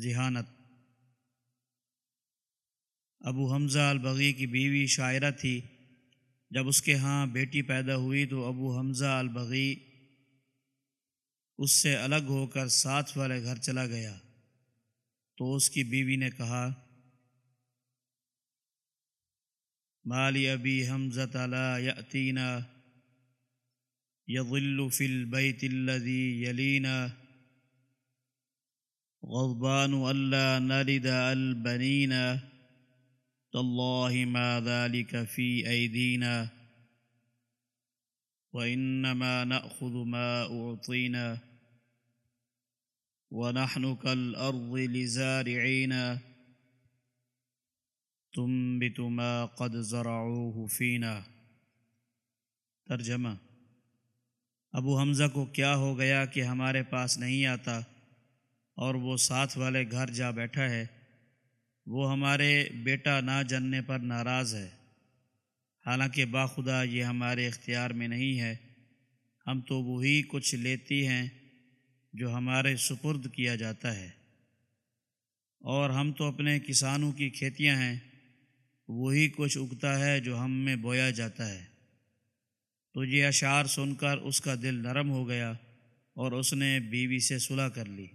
ذہانت۔ ابو حمزہ البغی کی بیوی شاعرہ تھی۔ جب اس کے ہاں بیٹی پیدا ہوئی تو ابو حمزہ البغی اس سے الگ ہو کر ساتھ والے گھر چلا گیا۔ تو اس کی بیوی نے کہا، مالی ابی حمزہ تعالی یتینہ یغل فی البیت الذی یلینا غضبان اللہ نلد البنین تاللہ ما ذلك فی ایدینا وإنما نأخذ ما أعطينا ونحن كالأرض لزارعين. تنبت ما قد زرعوه فينا. ترجمہ ابو حمزہ کو کیا ہو گیا کہ ہمارے پاس نہیں آتا؟ اور وہ ساتھ والے گھر جا بیٹھا ہے۔ وہ ہمارے بیٹا نہ جننے پر ناراض ہے۔ حالانکہ باخدا یہ ہمارے اختیار میں نہیں ہے۔ ہم تو وہی کچھ لیتی ہیں جو ہمارے سپرد کیا جاتا ہے۔ اور ہم تو اپنے کسانوں کی کھیتیاں ہیں۔ وہی کچھ اگتا ہے جو ہم میں بویا جاتا ہے۔ تو یہ اشعار سن کر اس کا دل نرم ہو گیا اور اس نے بیوی سے صلح کر لی۔